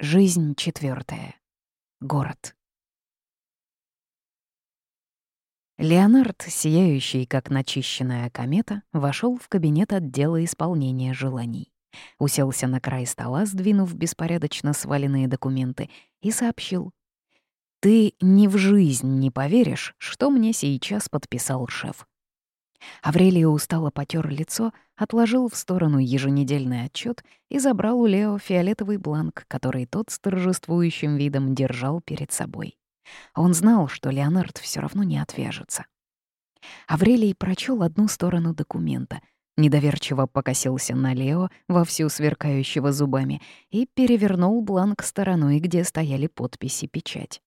Жизнь четвертая. Город. Леонард, сияющий как начищенная комета, вошел в кабинет отдела исполнения желаний. Уселся на край стола, сдвинув беспорядочно сваленные документы, и сообщил. «Ты ни в жизнь не поверишь, что мне сейчас подписал шеф. Аврелия устало потер лицо, отложил в сторону еженедельный отчет и забрал у Лео фиолетовый бланк, который тот с торжествующим видом держал перед собой. Он знал, что Леонард все равно не отвяжется. Аврелий прочел одну сторону документа, недоверчиво покосился на Лео, вовсю сверкающего зубами, и перевернул бланк стороной, где стояли подписи печать.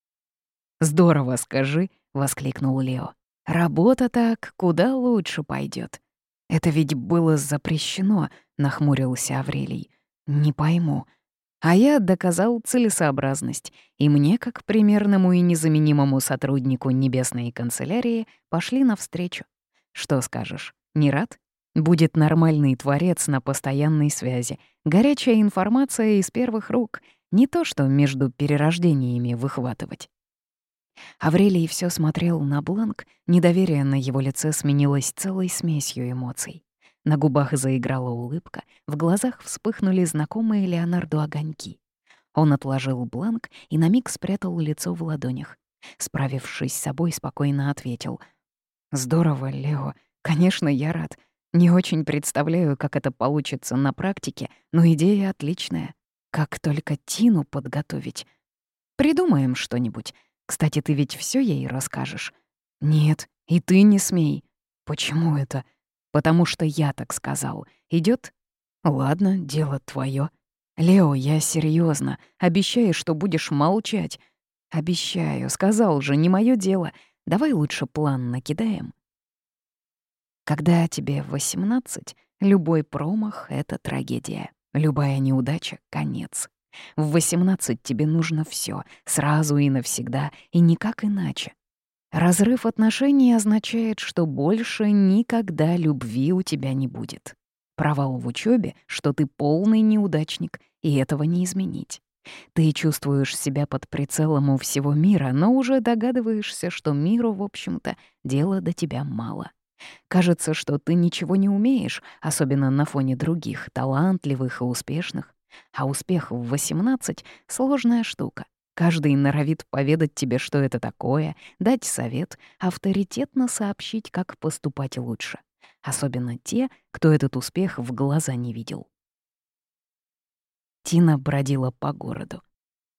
«Здорово, скажи!» — воскликнул Лео. Работа так куда лучше пойдет. Это ведь было запрещено, нахмурился Аврелий. Не пойму. А я доказал целесообразность, и мне, как примерному и незаменимому сотруднику небесной канцелярии, пошли навстречу. Что скажешь, не рад? Будет нормальный творец на постоянной связи, горячая информация из первых рук, не то что между перерождениями выхватывать. Аврелий все смотрел на бланк, недоверие на его лице сменилось целой смесью эмоций. На губах заиграла улыбка, в глазах вспыхнули знакомые Леонарду огоньки. Он отложил бланк и на миг спрятал лицо в ладонях. Справившись с собой, спокойно ответил. «Здорово, Лео. Конечно, я рад. Не очень представляю, как это получится на практике, но идея отличная. Как только Тину подготовить. Придумаем что-нибудь. Кстати, ты ведь все ей расскажешь? Нет, и ты не смей. Почему это? Потому что я так сказал. Идет? Ладно, дело твое. Лео, я серьезно. Обещаю, что будешь молчать. Обещаю, сказал же, не мое дело. Давай лучше план накидаем. Когда тебе 18, любой промах — это трагедия. Любая неудача — конец. В 18 тебе нужно все, сразу и навсегда, и никак иначе. Разрыв отношений означает, что больше никогда любви у тебя не будет. Провал в учебе, что ты полный неудачник, и этого не изменить. Ты чувствуешь себя под прицелом у всего мира, но уже догадываешься, что миру, в общем-то, дела до тебя мало. Кажется, что ты ничего не умеешь, особенно на фоне других, талантливых и успешных. А успех в 18 — сложная штука. Каждый норовит поведать тебе, что это такое, дать совет, авторитетно сообщить, как поступать лучше. Особенно те, кто этот успех в глаза не видел. Тина бродила по городу.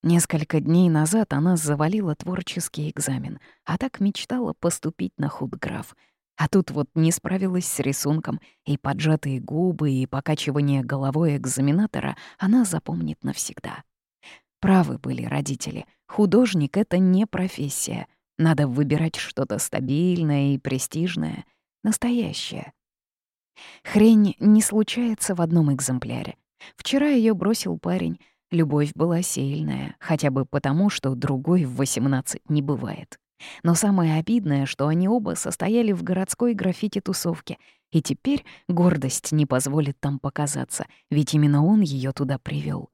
Несколько дней назад она завалила творческий экзамен, а так мечтала поступить на худграф — а тут вот не справилась с рисунком, и поджатые губы, и покачивание головой экзаменатора она запомнит навсегда. Правы были родители. Художник — это не профессия. Надо выбирать что-то стабильное и престижное, настоящее. Хрень не случается в одном экземпляре. Вчера ее бросил парень. Любовь была сильная, хотя бы потому, что другой в 18 не бывает. Но самое обидное, что они оба состояли в городской граффити-тусовке, и теперь гордость не позволит там показаться, ведь именно он ее туда привел.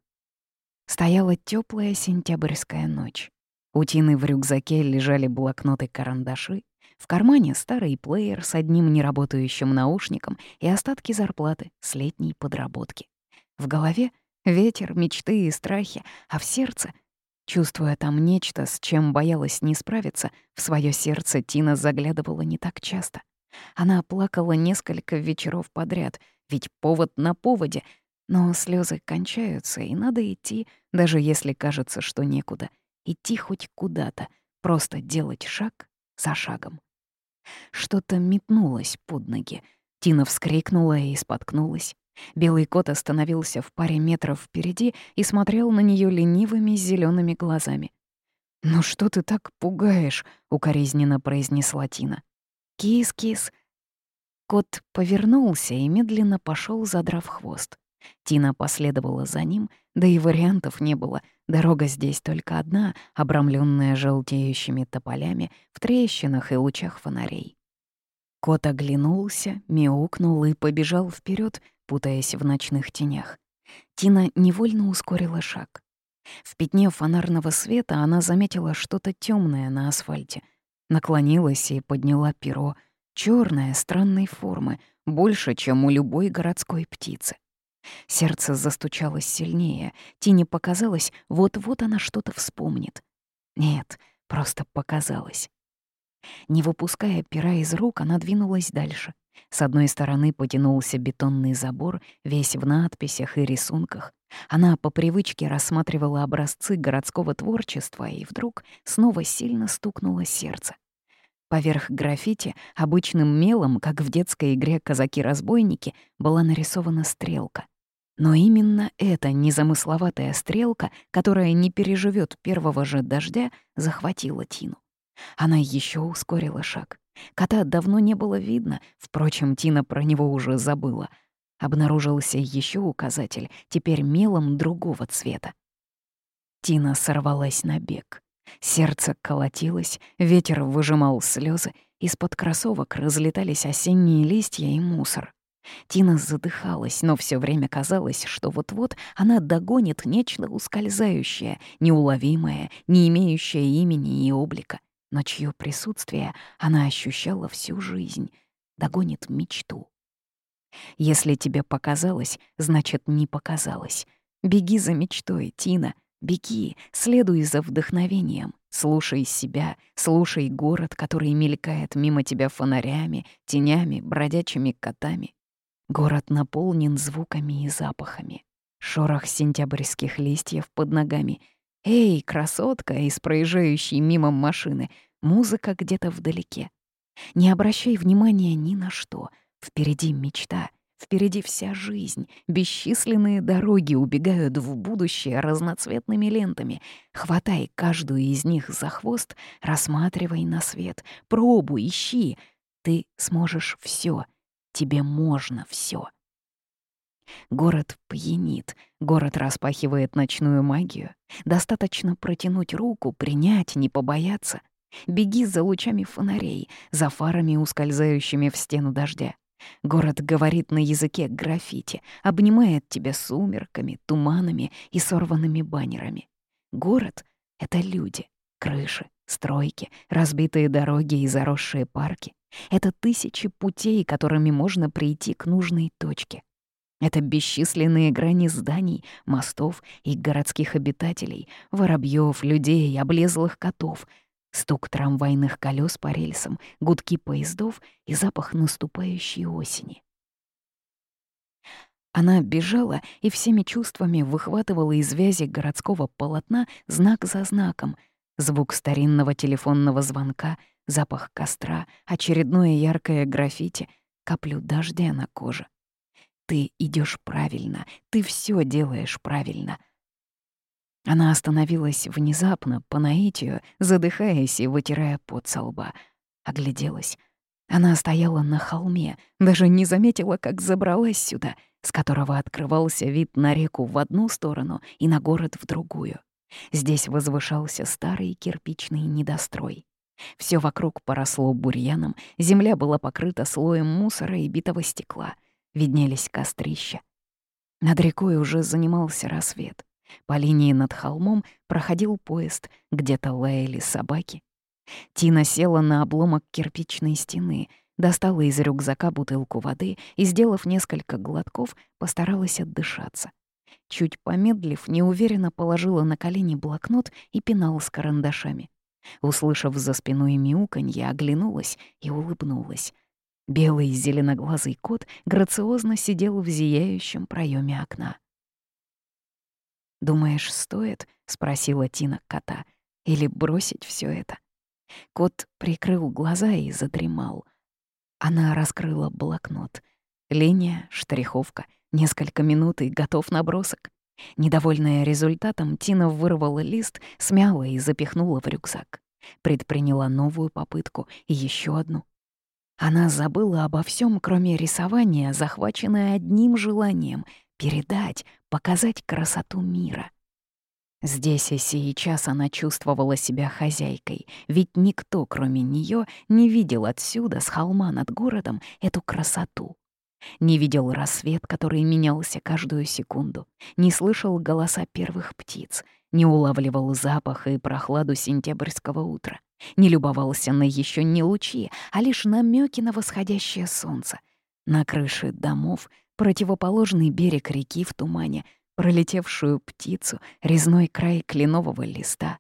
Стояла теплая сентябрьская ночь. У Тины в рюкзаке лежали блокноты-карандаши, в кармане старый плеер с одним неработающим наушником и остатки зарплаты с летней подработки. В голове — ветер, мечты и страхи, а в сердце Чувствуя там нечто, с чем боялась не справиться, в свое сердце Тина заглядывала не так часто. Она плакала несколько вечеров подряд, ведь повод на поводе, но слезы кончаются, и надо идти, даже если кажется, что некуда. Идти хоть куда-то, просто делать шаг за шагом. Что-то метнулось под ноги. Тина вскрикнула и споткнулась. Белый кот остановился в паре метров впереди и смотрел на нее ленивыми зелеными глазами. «Ну что ты так пугаешь?» — укоризненно произнесла Тина. «Кис-кис». Кот повернулся и медленно пошел, задрав хвост. Тина последовала за ним, да и вариантов не было. Дорога здесь только одна, обрамленная желтеющими тополями, в трещинах и лучах фонарей. Кот оглянулся, мяукнул и побежал вперед, путаясь в ночных тенях. Тина невольно ускорила шаг. В пятне фонарного света она заметила что-то темное на асфальте. Наклонилась и подняла перо. черное странной формы, больше, чем у любой городской птицы. Сердце застучалось сильнее. Тине показалось, вот-вот она что-то вспомнит. Нет, просто показалось. Не выпуская пера из рук, она двинулась дальше. С одной стороны потянулся бетонный забор, весь в надписях и рисунках. Она по привычке рассматривала образцы городского творчества, и вдруг снова сильно стукнуло сердце. Поверх граффити обычным мелом, как в детской игре «Казаки-разбойники», была нарисована стрелка. Но именно эта незамысловатая стрелка, которая не переживет первого же дождя, захватила Тину. Она еще ускорила шаг. Кота давно не было видно, впрочем, Тина про него уже забыла. Обнаружился еще указатель, теперь мелом другого цвета. Тина сорвалась на бег. Сердце колотилось, ветер выжимал слезы, из-под кроссовок разлетались осенние листья и мусор. Тина задыхалась, но все время казалось, что вот-вот она догонит нечто ускользающее, неуловимое, не имеющее имени и облика но чье присутствие она ощущала всю жизнь, догонит мечту. Если тебе показалось, значит, не показалось. Беги за мечтой, Тина, беги, следуй за вдохновением, слушай себя, слушай город, который мелькает мимо тебя фонарями, тенями, бродячими котами. Город наполнен звуками и запахами. Шорох сентябрьских листьев под ногами — «Эй, красотка!» из проезжающей мимо машины. Музыка где-то вдалеке. Не обращай внимания ни на что. Впереди мечта, впереди вся жизнь. Бесчисленные дороги убегают в будущее разноцветными лентами. Хватай каждую из них за хвост, рассматривай на свет, пробуй, ищи. Ты сможешь все. Тебе можно все. Город пьянит, город распахивает ночную магию. Достаточно протянуть руку, принять, не побояться. Беги за лучами фонарей, за фарами, ускользающими в стену дождя. Город говорит на языке граффити, обнимает тебя сумерками, туманами и сорванными баннерами. Город — это люди, крыши, стройки, разбитые дороги и заросшие парки. Это тысячи путей, которыми можно прийти к нужной точке. Это бесчисленные грани зданий, мостов и городских обитателей, воробьев, людей, облезлых котов, стук трамвайных колес по рельсам, гудки поездов и запах наступающей осени. Она бежала и всеми чувствами выхватывала из вязи городского полотна знак за знаком. Звук старинного телефонного звонка, запах костра, очередное яркое граффити, каплю дождя на коже. Ты идешь правильно, ты все делаешь правильно. Она остановилась внезапно, по наитию, задыхаясь и вытирая пот со лба. Огляделась. Она стояла на холме, даже не заметила, как забралась сюда, с которого открывался вид на реку в одну сторону и на город в другую. Здесь возвышался старый кирпичный недострой. Все вокруг поросло бурьяном, земля была покрыта слоем мусора и битого стекла — виднелись кострища. Над рекой уже занимался рассвет. По линии над холмом проходил поезд, где-то лаяли собаки. Тина села на обломок кирпичной стены, достала из рюкзака бутылку воды и, сделав несколько глотков, постаралась отдышаться. Чуть помедлив, неуверенно положила на колени блокнот и пенал с карандашами. Услышав за спиной мяуканье, оглянулась и улыбнулась. Белый зеленоглазый кот грациозно сидел в зияющем проеме окна. «Думаешь, стоит?» — спросила Тина кота. «Или бросить все это?» Кот прикрыл глаза и задремал. Она раскрыла блокнот. Линия, штриховка, несколько минут и готов набросок. Недовольная результатом, Тина вырвала лист, смяла и запихнула в рюкзак. Предприняла новую попытку и еще одну. Она забыла обо всем, кроме рисования, захваченная одним желанием — передать, показать красоту мира. Здесь и сейчас она чувствовала себя хозяйкой, ведь никто, кроме нее, не видел отсюда, с холма над городом, эту красоту. Не видел рассвет, который менялся каждую секунду, не слышал голоса первых птиц, не улавливал запах и прохладу сентябрьского утра, не любовался на еще не лучи, а лишь намеки на восходящее солнце, на крыши домов, противоположный берег реки в тумане, пролетевшую птицу, резной край кленового листа.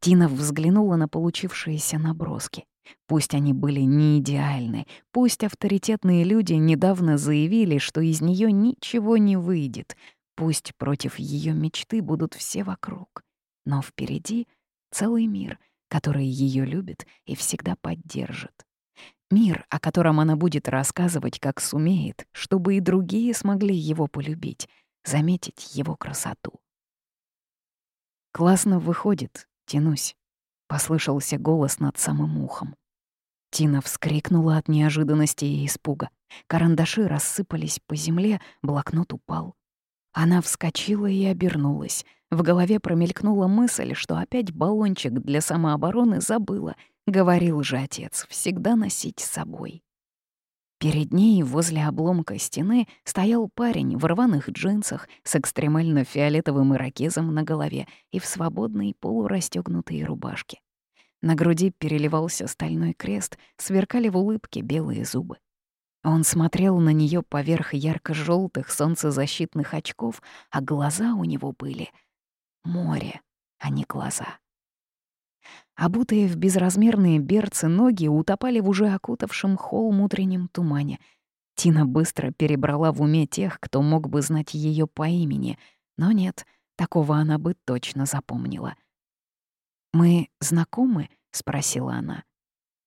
Тина взглянула на получившиеся наброски. Пусть они были не идеальны, пусть авторитетные люди недавно заявили, что из нее ничего не выйдет, пусть против ее мечты будут все вокруг. Но впереди целый мир, который ее любит и всегда поддержит. Мир, о котором она будет рассказывать, как сумеет, чтобы и другие смогли его полюбить, заметить его красоту. «Классно выходит, тянусь», — послышался голос над самым ухом. Тина вскрикнула от неожиданности и испуга. Карандаши рассыпались по земле, блокнот упал. Она вскочила и обернулась. В голове промелькнула мысль, что опять баллончик для самообороны забыла — Говорил же отец, всегда носить с собой. Перед ней, возле обломка стены, стоял парень в рваных джинсах с экстремально фиолетовым ирокезом на голове и в свободной полурастёгнутой рубашке. На груди переливался стальной крест, сверкали в улыбке белые зубы. Он смотрел на нее поверх ярко желтых солнцезащитных очков, а глаза у него были море, а не глаза. Обутые в безразмерные берцы ноги утопали в уже окутавшем холм утреннем тумане. Тина быстро перебрала в уме тех, кто мог бы знать ее по имени, но нет, такого она бы точно запомнила. «Мы знакомы?» — спросила она.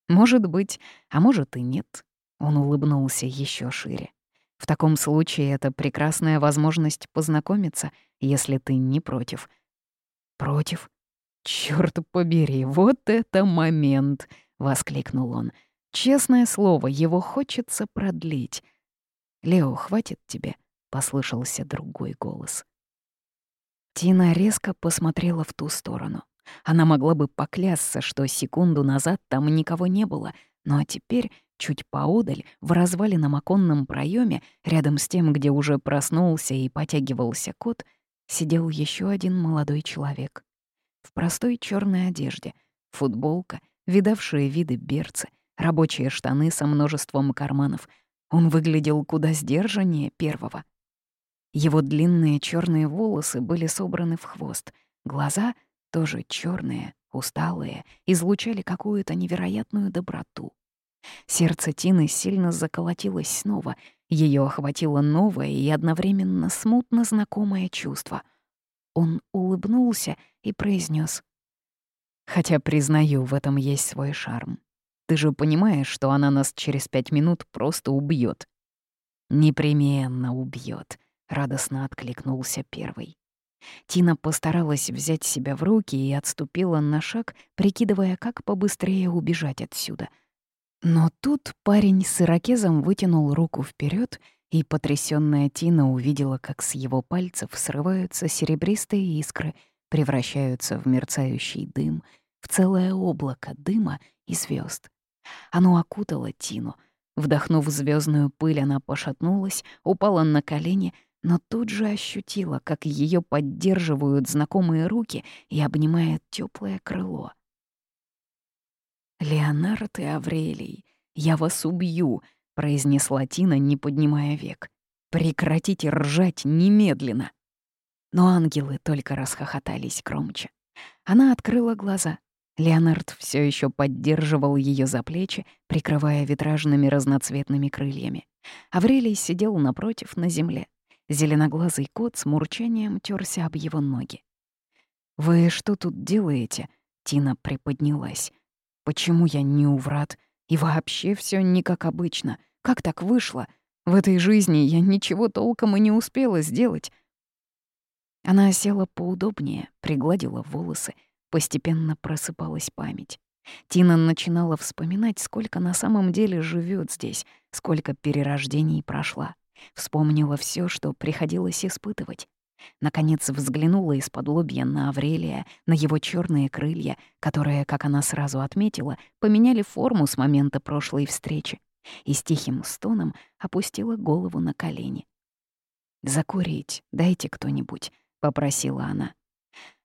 «Может быть, а может и нет». Он улыбнулся еще шире. «В таком случае это прекрасная возможность познакомиться, если ты не против». «Против?» «Чёрт побери, вот это момент!» — воскликнул он. «Честное слово, его хочется продлить». «Лео, хватит тебе?» — послышался другой голос. Тина резко посмотрела в ту сторону. Она могла бы поклясться, что секунду назад там никого не было, но теперь, чуть поодаль, в развалином оконном проеме, рядом с тем, где уже проснулся и потягивался кот, сидел еще один молодой человек в простой черной одежде, футболка, видавшие виды берцы, рабочие штаны со множеством карманов. Он выглядел куда сдержаннее первого. Его длинные черные волосы были собраны в хвост, глаза тоже черные, усталые, излучали какую-то невероятную доброту. Сердце Тины сильно заколотилось снова, ее охватило новое и одновременно смутно знакомое чувство. Он улыбнулся и произнес: «Хотя, признаю, в этом есть свой шарм. Ты же понимаешь, что она нас через пять минут просто убьет. «Непременно убьет, радостно откликнулся первый. Тина постаралась взять себя в руки и отступила на шаг, прикидывая, как побыстрее убежать отсюда. Но тут парень с ирокезом вытянул руку вперед и потрясённая Тина увидела, как с его пальцев срываются серебристые искры, превращаются в мерцающий дым, в целое облако дыма и звезд. Оно окутало Тину. Вдохнув звездную пыль, она пошатнулась, упала на колени, но тут же ощутила, как ее поддерживают знакомые руки и обнимает теплое крыло. «Леонард и Аврелий, я вас убью!» — произнесла Тина, не поднимая век. «Прекратите ржать немедленно!» Но ангелы только расхохотались громче. Она открыла глаза. Леонард все еще поддерживал ее за плечи, прикрывая витражными разноцветными крыльями. Аврелий сидел напротив на земле. Зеленоглазый кот с мурчанием терся об его ноги. «Вы что тут делаете?» — Тина приподнялась. «Почему я не у врат?» И вообще все не как обычно. Как так вышло? В этой жизни я ничего толком и не успела сделать. Она села поудобнее, пригладила волосы. Постепенно просыпалась память. Тина начинала вспоминать, сколько на самом деле живет здесь, сколько перерождений прошла. Вспомнила все, что приходилось испытывать. Наконец взглянула из-под лобья на Аврелия, на его черные крылья, которые, как она сразу отметила, поменяли форму с момента прошлой встречи, и с тихим стоном опустила голову на колени. «Закурить дайте кто-нибудь», — попросила она.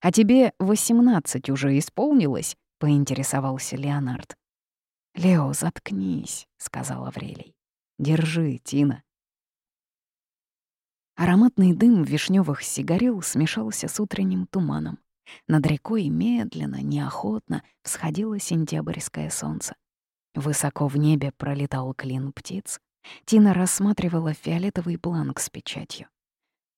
«А тебе восемнадцать уже исполнилось?» — поинтересовался Леонард. «Лео, заткнись», — сказал Аврелий. «Держи, Тина». Ароматный дым вишневых сигарил смешался с утренним туманом. Над рекой медленно, неохотно всходило сентябрьское солнце. Высоко в небе пролетал клин птиц. Тина рассматривала фиолетовый бланк с печатью.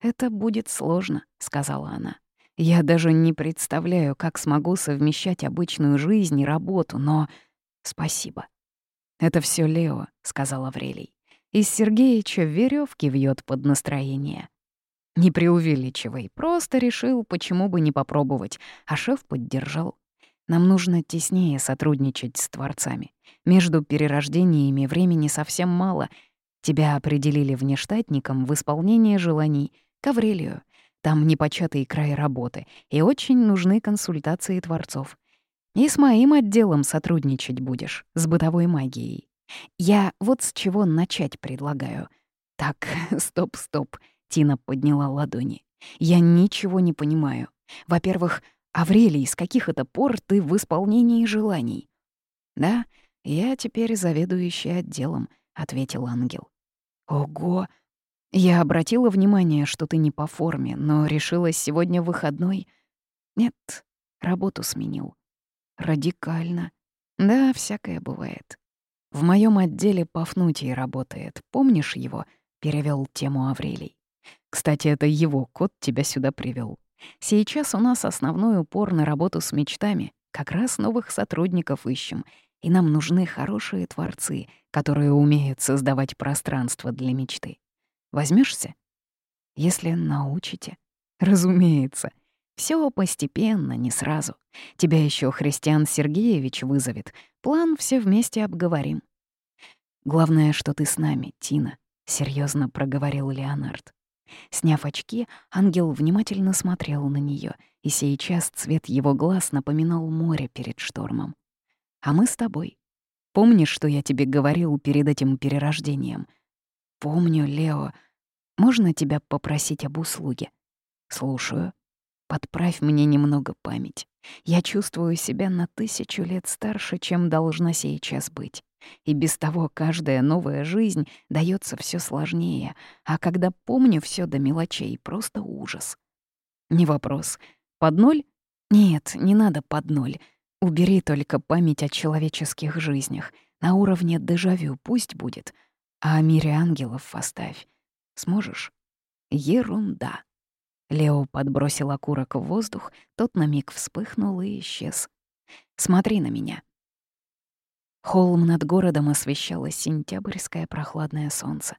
«Это будет сложно», — сказала она. «Я даже не представляю, как смогу совмещать обычную жизнь и работу, но...» «Спасибо». «Это все Лео», — сказал Аврелий. «Из Сергеича веревки вьет под настроение». Не преувеличивай, просто решил, почему бы не попробовать, а шеф поддержал. Нам нужно теснее сотрудничать с творцами. Между перерождениями времени совсем мало. Тебя определили внештатником в исполнение желаний к Аврелию. Там непочатый край работы, и очень нужны консультации творцов. И с моим отделом сотрудничать будешь, с бытовой магией. Я вот с чего начать предлагаю. Так, стоп-стоп. Тина подняла ладони. «Я ничего не понимаю. Во-первых, Аврелий, с каких это пор ты в исполнении желаний?» «Да, я теперь заведующий отделом», — ответил ангел. «Ого! Я обратила внимание, что ты не по форме, но решила сегодня выходной. Нет, работу сменил. Радикально. Да, всякое бывает. В моем отделе Пафнутий работает. Помнишь его?» — перевел тему Аврелий. Кстати, это его кот тебя сюда привел. Сейчас у нас основной упор на работу с мечтами. Как раз новых сотрудников ищем. И нам нужны хорошие творцы, которые умеют создавать пространство для мечты. Возьмешься? Если научите. Разумеется. Все постепенно, не сразу. Тебя еще Христиан Сергеевич вызовет. План все вместе обговорим. Главное, что ты с нами, Тина, серьезно проговорил Леонард. Сняв очки, ангел внимательно смотрел на нее, и сейчас цвет его глаз напоминал море перед штормом. «А мы с тобой. Помнишь, что я тебе говорил перед этим перерождением?» «Помню, Лео. Можно тебя попросить об услуге?» «Слушаю. Подправь мне немного память. Я чувствую себя на тысячу лет старше, чем должна сейчас быть. И без того каждая новая жизнь дается все сложнее, а когда помню все до мелочей, просто ужас. Не вопрос. Под ноль? Нет, не надо под ноль. Убери только память о человеческих жизнях. На уровне дежавю пусть будет. А о мире ангелов оставь. Сможешь? Ерунда. Лео подбросил окурок в воздух, тот на миг вспыхнул и исчез. «Смотри на меня. Холм над городом освещало сентябрьское прохладное солнце.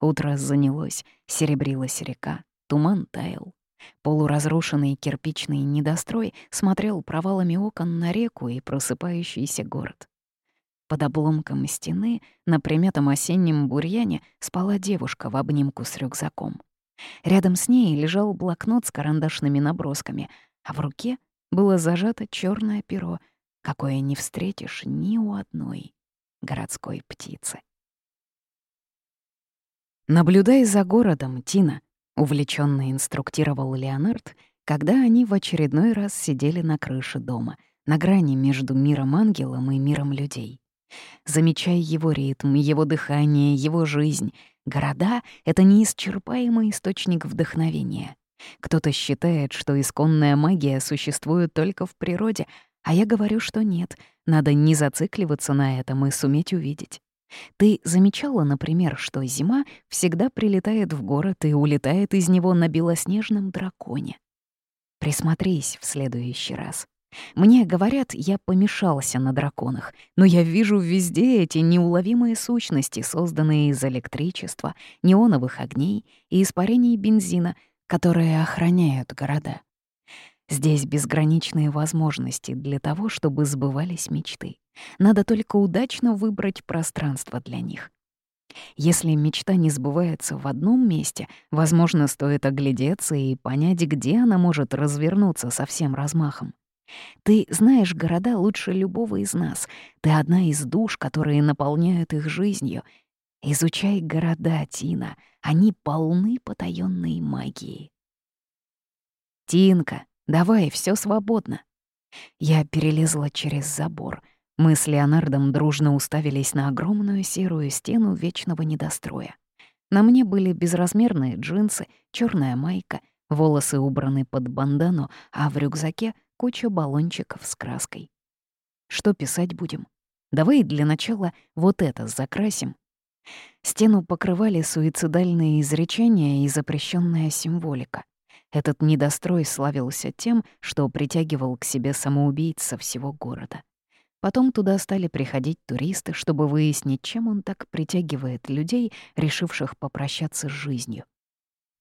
Утро занялось, серебрилась река, туман таял. Полуразрушенный кирпичный недострой смотрел провалами окон на реку и просыпающийся город. Под обломком стены на приметом осеннем бурьяне спала девушка в обнимку с рюкзаком. Рядом с ней лежал блокнот с карандашными набросками, а в руке было зажато черное перо — какое не встретишь ни у одной городской птицы. «Наблюдай за городом, Тина», — увлеченно инструктировал Леонард, когда они в очередной раз сидели на крыше дома, на грани между миром ангелом и миром людей. Замечай его ритм, его дыхание, его жизнь. Города — это неисчерпаемый источник вдохновения. Кто-то считает, что исконная магия существует только в природе, а я говорю, что нет, надо не зацикливаться на этом и суметь увидеть. Ты замечала, например, что зима всегда прилетает в город и улетает из него на белоснежном драконе? Присмотрись в следующий раз. Мне говорят, я помешался на драконах, но я вижу везде эти неуловимые сущности, созданные из электричества, неоновых огней и испарений бензина, которые охраняют города. Здесь безграничные возможности для того, чтобы сбывались мечты. Надо только удачно выбрать пространство для них. Если мечта не сбывается в одном месте, возможно, стоит оглядеться и понять, где она может развернуться со всем размахом. Ты знаешь города лучше любого из нас. Ты одна из душ, которые наполняют их жизнью. Изучай города, Тина. Они полны потаённой магии. Тинка, Давай, все свободно». Я перелезла через забор. Мы с Леонардом дружно уставились на огромную серую стену вечного недостроя. На мне были безразмерные джинсы, черная майка, волосы убраны под бандану, а в рюкзаке куча баллончиков с краской. Что писать будем? Давай для начала вот это закрасим. Стену покрывали суицидальные изречения и запрещенная символика. Этот недострой славился тем, что притягивал к себе самоубийц со всего города. Потом туда стали приходить туристы, чтобы выяснить, чем он так притягивает людей, решивших попрощаться с жизнью.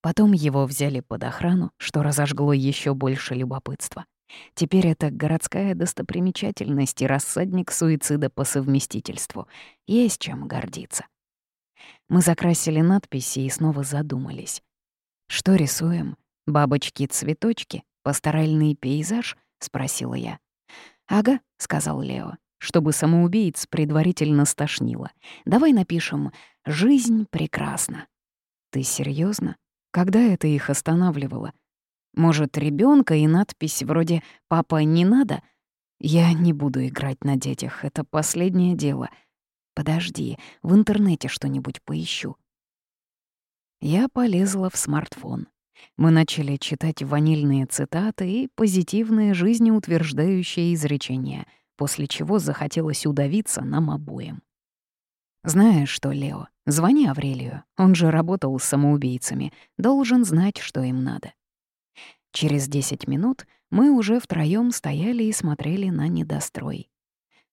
Потом его взяли под охрану, что разожгло еще больше любопытства. Теперь это городская достопримечательность и рассадник суицида по совместительству. Есть чем гордиться. Мы закрасили надписи и снова задумались. «Что рисуем? Бабочки-цветочки? Пасторальный пейзаж?» — спросила я. «Ага», — сказал Лео, чтобы самоубийц предварительно стошнило. «Давай напишем «Жизнь прекрасна». Ты серьезно? Когда это их останавливало? Может, ребенка и надпись вроде «Папа, не надо»? Я не буду играть на детях, это последнее дело. Подожди, в интернете что-нибудь поищу. Я полезла в смартфон. Мы начали читать ванильные цитаты и позитивные жизнеутверждающие изречения, после чего захотелось удавиться нам обоим. «Знаешь что, Лео, звони Аврелию, он же работал с самоубийцами, должен знать, что им надо». Через десять минут мы уже втроём стояли и смотрели на недострой.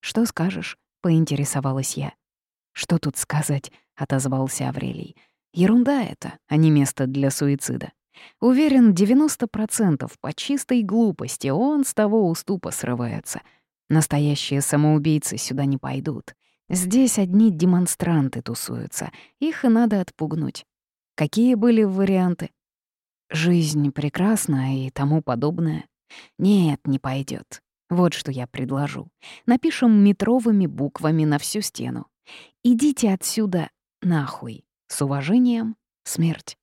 «Что скажешь?» — поинтересовалась я. «Что тут сказать?» — отозвался Аврелий. «Ерунда это, а не место для суицида. Уверен, 90% по чистой глупости он с того уступа срывается. Настоящие самоубийцы сюда не пойдут. Здесь одни демонстранты тусуются, их и надо отпугнуть. Какие были варианты? Жизнь прекрасна и тому подобное. Нет, не пойдет. Вот что я предложу. Напишем метровыми буквами на всю стену. Идите отсюда нахуй. С уважением, смерть.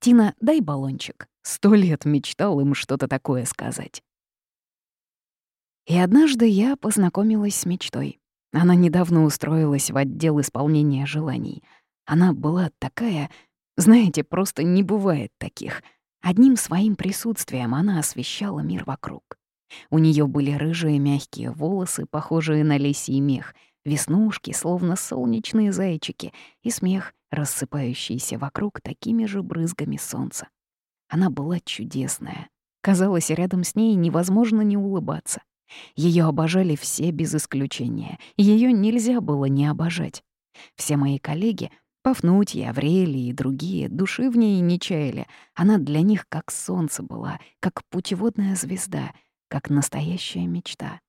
Тина, дай баллончик. Сто лет мечтал им что-то такое сказать. И однажды я познакомилась с мечтой. Она недавно устроилась в отдел исполнения желаний. Она была такая... Знаете, просто не бывает таких. Одним своим присутствием она освещала мир вокруг. У нее были рыжие мягкие волосы, похожие на лисий мех, веснушки, словно солнечные зайчики, и смех, рассыпающийся вокруг такими же брызгами солнца. Она была чудесная. Казалось, рядом с ней невозможно не улыбаться. Ее обожали все без исключения. Ее нельзя было не обожать. Все мои коллеги, Пафнутья, Аврелий и другие, души в ней не чаяли. Она для них как солнце была, как путеводная звезда, как настоящая мечта.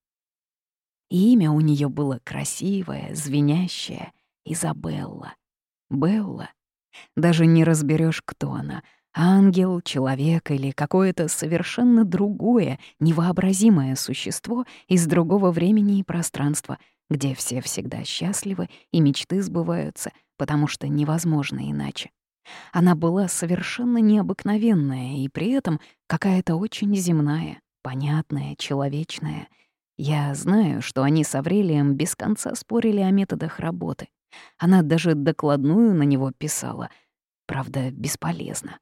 И имя у нее было красивое, звенящее — Изабелла. Белла. Даже не разберешь, кто она — ангел, человек или какое-то совершенно другое, невообразимое существо из другого времени и пространства, где все всегда счастливы и мечты сбываются, потому что невозможно иначе. Она была совершенно необыкновенная и при этом какая-то очень земная, понятная, человечная. Я знаю, что они с Аврелием без конца спорили о методах работы. Она даже докладную на него писала. Правда, бесполезно.